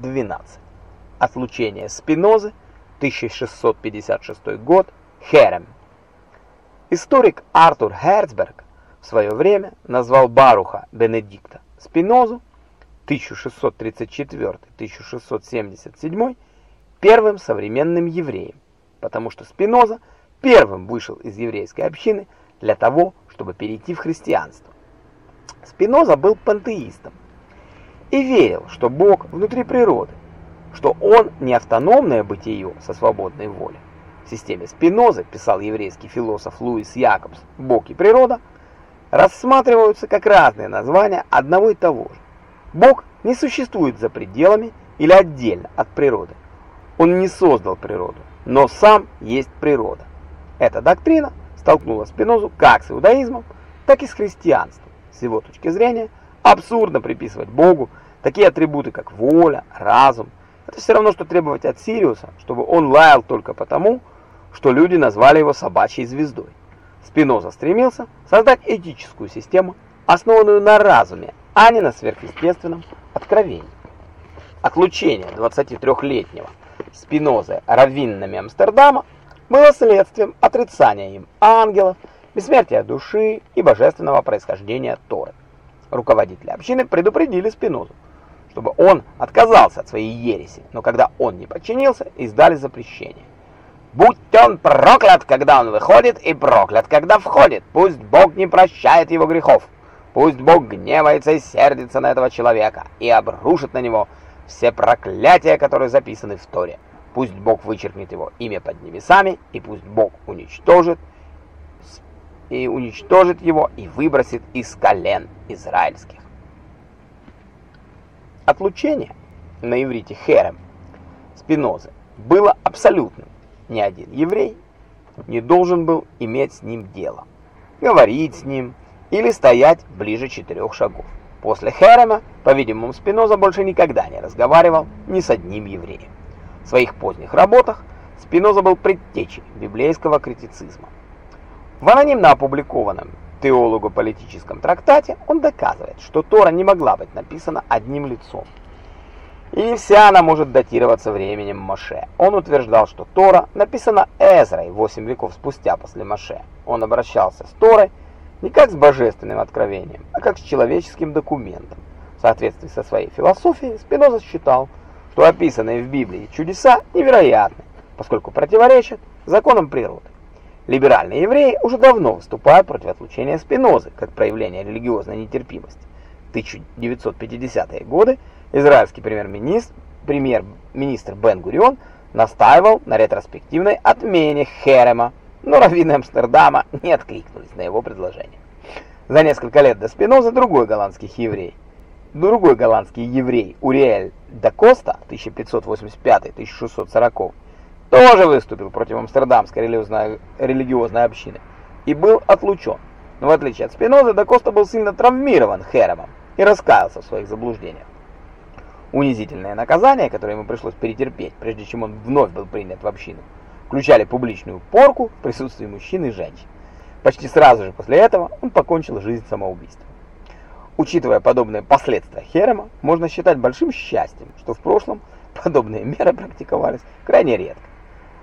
12. Отлучение Спинозы, 1656 год, Херем. Историк Артур Херцберг в свое время назвал Баруха Бенедикта Спинозу 1634-1677 первым современным евреем, потому что Спиноза первым вышел из еврейской общины для того, чтобы перейти в христианство. Спиноза был пантеистом и верил, что Бог внутри природы, что он не автономное бытие со свободной волей. В системе Спинозы, писал еврейский философ Луис Якобс, Бог и природа рассматриваются как разные названия одного и того же. Бог не существует за пределами или отдельно от природы. Он не создал природу, но сам есть природа. Эта доктрина столкнула Спинозу как с иудаизмом, так и с христианством. С его точки зрения, абсурдно приписывать Богу такие атрибуты, как воля, разум. Это все равно, что требовать от Сириуса, чтобы он лаял только потому, что люди назвали его собачьей звездой. Спиноза стремился создать этическую систему, основанную на разуме, а не на сверхъестественном откровении. Отлучение 23-летнего Спинозы раввинами Амстердама было следствием отрицания им ангелов, бессмертия души и божественного происхождения Торы. Руководители общины предупредили Спинозу, чтобы он отказался от своей ереси, но когда он не подчинился, издали запрещение. «Будь он проклят, когда он выходит, и проклят, когда входит! Пусть Бог не прощает его грехов! Пусть Бог гневается и сердится на этого человека и обрушит на него все проклятия, которые записаны в Торе!» Пусть Бог вычеркнет его имя под небесами, и пусть Бог уничтожит и уничтожит его и выбросит из колен израильских. Отлучение на иврите херем Спинозы было абсолютным. Ни один еврей не должен был иметь с ним дело, говорить с ним или стоять ближе четырех шагов. После херема, по-видимому, Спиноза больше никогда не разговаривал ни с одним евреем. В своих поздних работах Спиноза был предтечей библейского критицизма. В анонимно опубликованном теолого-политическом трактате он доказывает, что Тора не могла быть написана одним лицом. И не вся она может датироваться временем Моше. Он утверждал, что Тора написана Эзрой 8 веков спустя после Моше. Он обращался с Торой не как с божественным откровением, а как с человеческим документом. В соответствии со своей философией Спиноза считал, что описанные в Библии чудеса невероятны, поскольку противоречат законам природы. Либеральные евреи уже давно выступают против отлучения Спинозы как проявление религиозной нетерпимости. В 1950-е годы израильский премьер-министр премьер-министр Бен-Гурион настаивал на ретроспективной отмене Херема, но раввины Амстердама не откликнулись на его предложение. За несколько лет до Спинозы другой голландский еврей, другой голландский еврей Уриэль да Коста 1585-1640 тоже выступил против амстердамской религиозной, общины и был отлучен. Но в отличие от Спинозы, да Коста был сильно травмирован Херемом и раскаялся в своих заблуждениях. Унизительные наказания, которые ему пришлось перетерпеть, прежде чем он вновь был принят в общину, включали публичную порку в присутствии мужчин и женщин. Почти сразу же после этого он покончил жизнь самоубийством. Учитывая подобные последствия Херема, можно считать большим счастьем, что в прошлом подобные меры практиковались крайне редко.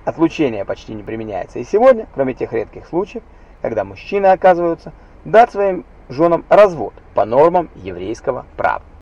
Отлучение почти не применяется и сегодня, кроме тех редких случаев, когда мужчины оказываются дать своим женам развод по нормам еврейского права.